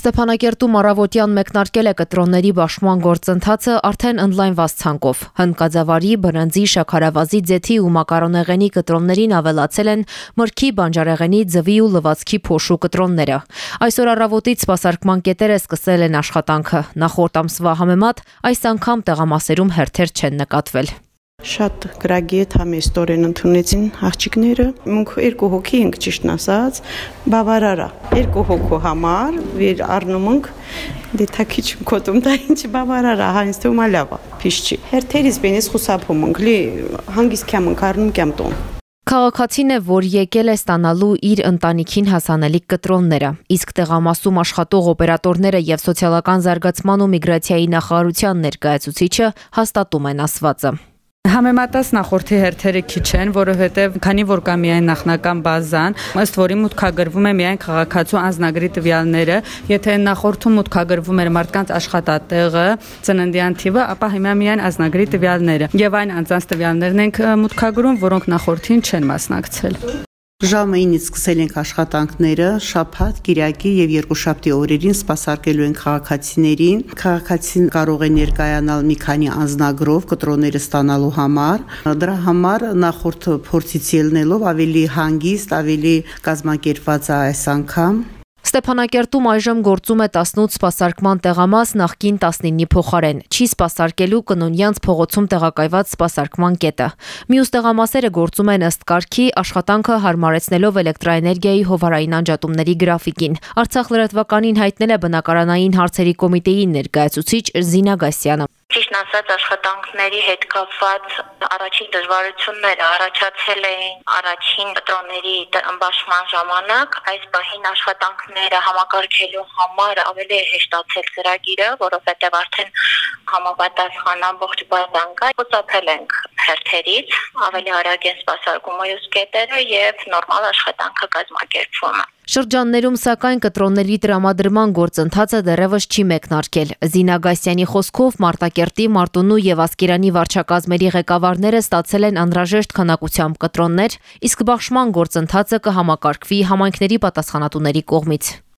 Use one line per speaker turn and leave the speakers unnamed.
Ստեփանակերտում առավոտյան մեկնարկել է կտրոնների բաշխման գործընթացը արդեն ընդլայնված ցանկով։ Հնկաձավարի, բրնձի, շաքարավազի, ձեթի ու մակարոնեղենի կտրոններին ավելացել են մրգի, բանջարեղենի, ձվի ու լվացքի փոշու կտրոնները։ Այսօր առավոտից սպասարկման կետերը սկսել են աշխատանքը։ Նախորդ ամսվա համեմատ այս անգամ տեղամասերում հերթեր չեն նկատվել։
Շատ գրագի է համի ստորեն ընդունեցին աղջիկները։ Մենք երկու հոգի ենք ճիշտն ասած, բավարարա։ Երկու հոգու համար վեր առնում ենք դետակիչ կոտում դա ինչ բավարարա, հա է լավ է, փիշ չի։ Հերթերից բենես խուսափում ենք, լի հանգիստ կամ ենք առնում կամ տոն։
Քաղաքացին է, որ եկել է ստանալու իր ընտանիքին հասանելիք կտրոնները, իսկ տեղամասում աշխատող օպերատորները եւ սոցիալական զարգացման ու միգրացիայի նախարարության ներկայացուցիչը հաստատում են ասվածը։
Համեմատած նախորդի հերթերը քիչ են, որովհետև քանի որ կա միայն նախնական բազան, ըստ որի մուտքագրվում է միայն քաղաքացու անձնագրի տվյալները, եթե նախորդում մուտքագրվում էր մարդկանց աշխատատեղը, ծննդյան թիվը, ապա հիմա միայն անձնագրի տվյալները եւ այն անձանց տվյալներն ենք մուտքագրում, որոնք նախորդին չեն մասնակցել։
Ժամը 9-ից սկսել ենք աշխատանքները, շաբաթ, Կիրակի եւ Երկուշաբթի օրերին սպասարկելու ենք քաղաքացիներին։ Քաղաքացին կարող է ներկայանալ մի քանի անznագրով կտրոնները ստանալու համար։ Դրա համար նախորդ փորձից ելնելով ավելի հանգիստ, ավելի կազմակերպված է այս անգամ։
Ստեփանակերտում այժմ գործում է 18 սպասարկման տեղամաս նախկին 19-ի փոխարեն։ Չի սպասարկելու կնունյանց փողոցում տեղակայված սպասարկման կետը։ Մյուս տեղամասերը գործում են ըստ կարգի, աշխատանքը հարմարեցնելով էլեկտրաէներգիայի հովարային անջատումների գրաֆիկին։ Արցախ լրատվականին հայտնել է բնակարանային հարցերի կոմիտեի ներկայացուցիչ Զինա Գասյանը։
Ճիշտն ասած աշխատանքների հետ կապված առաջին դժվարությունները առաջացել էին առաջին կտրոնների ըմբաշման ժամանակ այս պահին աշխատանքները համակարգելու համար ավելի է հեշտացել ծրագիրը, որովհետև արդեն համապատասխան ամբողջ բազան կա։ Խոցափել ենք հերթերից, ավելի արագ են սպասարկում մյուս կետերը եւ նորմալ աշխատանքը կազմակերպվում է։
Շրջաններում սակայն կտրոնների տրամադրման գործընթացը դեռևս չի մեկնարկել։ Զինա Գասյանի խոսքով Մարտակերտի, Մարտունու եւ Ասկերանի վարչակազմերի ղեկավարները ստացել են անհրաժեշտ քանակությամբ կտրոններ, իսկ բաշխման գործընթացը կհամակարգվի համայնքների պատասխանատուների կողմից։